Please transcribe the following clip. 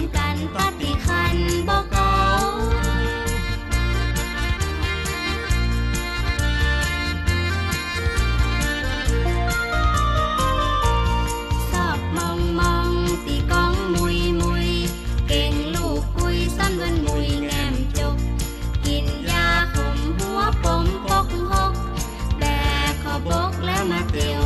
อนกันปฏิคันบ่เก่าชอบมองมองตีกองมุยมุยเก่งลูกคุยซ้ำวนมุยแงมจก กินยาขมหัวปมปกหกแบกขอบกแล้วมาเตีย